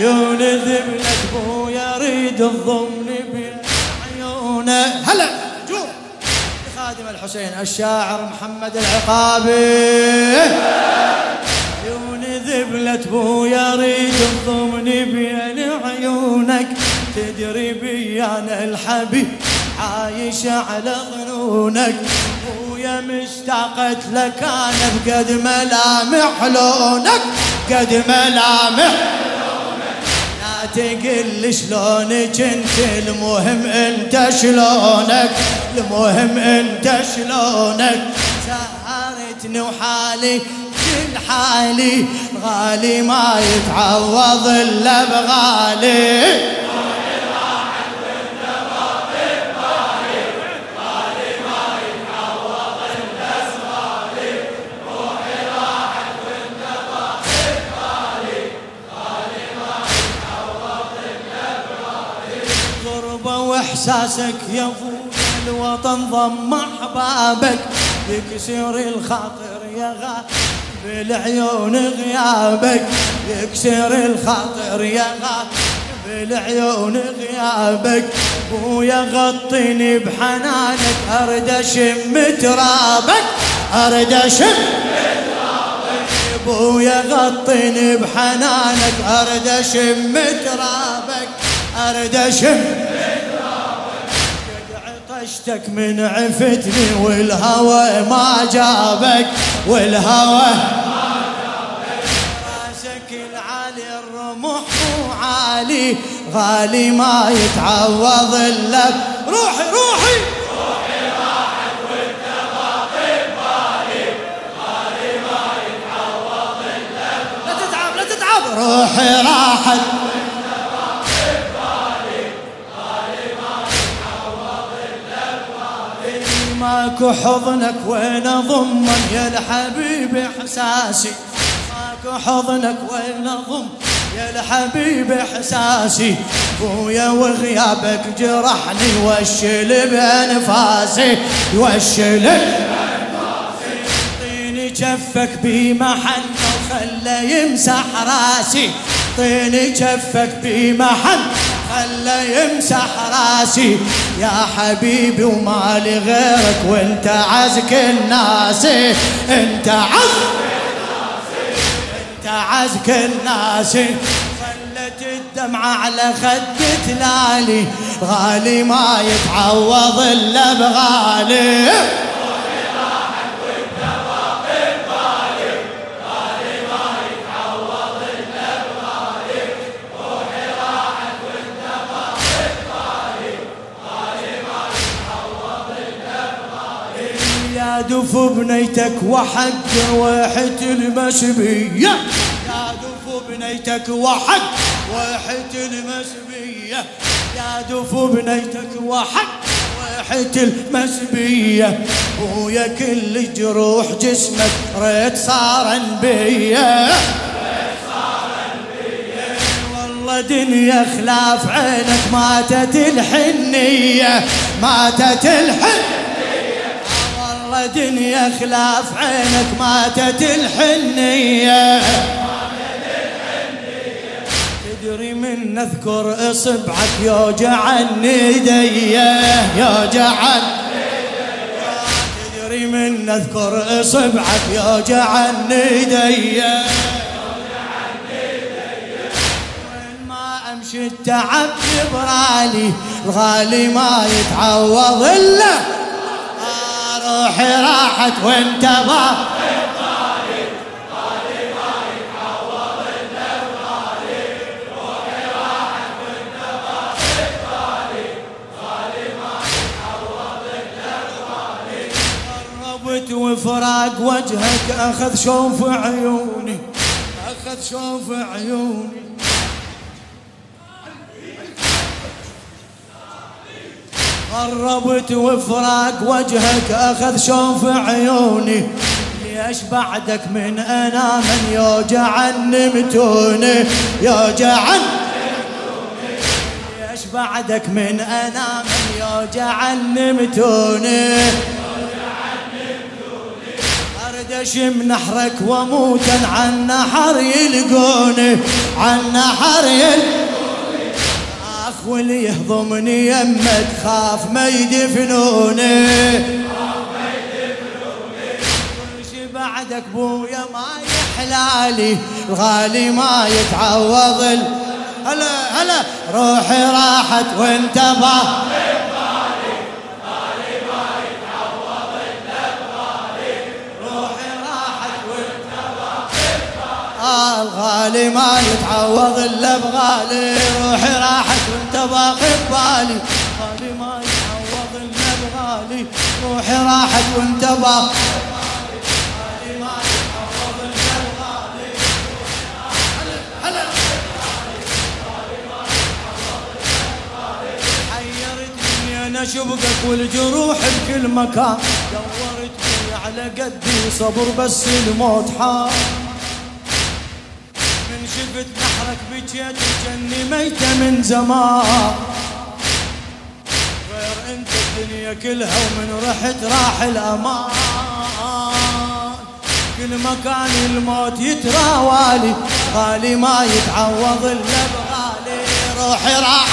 عيون ذبلت بويا ريد الضمن بعيونه هلا جور خادم الحسين الشاعر محمد العقابي. عيون ذبلت بويا ريد الضمن بين عيونك تدري بيانا الحبيب عايش على ظنونك ويا مشتاقت لك أنا بقد ملامح لونك. قد ملامح لا تقل شلونك انت المهم انت شلونك؟ المهم انت شلونك؟ سهرتني وحالي كل حالي غالي ما يتعوض إلا بغالي. غربة واحساسك يا ابويا الوطن ضم أحبابك. يكسر الخاطر يا غا بالعيون غيابك. يكسر الخاطر يا غا بالعيون غيابك. بويا غطني بحنانك ارد أشم ترابك. ارد أشم بويا غطني بحنانك ارد أشم ترابك. ارد أشم عطشتك من عفتني والهوى ما جابك والهوى راسك العالي الرمح مو عالي. غالي ما يتعوض إلا ب- روحي. روحي لا تتعب لا تتعب روحي راحت. ماكو حضنك وين اضمن يا الحبيب إحساسي؟ ماكو حضنك وين أضم يا الحبيب إحساسي؟ بويا وغيابك جرحني وشل بأنفاسي وشل طيني جفك بمحن وخلى يمسح راسي. طيني جفك بمحن خلى يمسح راسي. يا حبيبي ومالي غيرك وانت عزك الناس. انت عزك انت عزك الناس. خلت الدمعة على خد تلالي. غالي ما يتعوض إلا بغالي. دف بنيتك وحق واحد المسبية يا دف بنيتك وحق واحد المسبية يا دف بنيتك وحق واحد المسبية ويا كل جروح جسمك ريت صار بيا والله دنيا خلاف عينك ماتت الحنية. ماتت الحنية. دنيا خلاف عينك ماتت الحنية. تدري من اذكر إصبعك يوجعني ايديا يوجعني تدري من اذكر إصبعك وين ما أمشي التعب يبرالي الغالي ما يتعوض إلا روحي راحت وانت ما وفراق وجهك أخذ شوف عيوني أخذ شوف عيوني. قربت وفراق وجهك أخذ شوف عيوني. ليش بعدك من أنا من يوجع النمتوني؟ يوجع ليش بعدك من أنا من يوجع النمتوني؟ ارد ليش منحرك وموتا عن نحر يلقوني عن نحر يلقوني واللي يهضمني يمك خاف ما يدفنوني. بعدك بويا ما يحلالي الغالي ما يتعوض هلا هلا روحي راحت وانت باقي الغالي ما يتعوض إلا بغالي. روحي راحت راحت وانت باقي أنا شبقك والجروح بكل مكان. دورتني على قدي صبر بس الموت حار. شفت نحرك بجيت جني ميتة من زمان. الدنيا كلها ومن رحت راح الأمان. كل مكان الموت يتراوالي غالي ما يتعوض إلا بغالي. روحي راح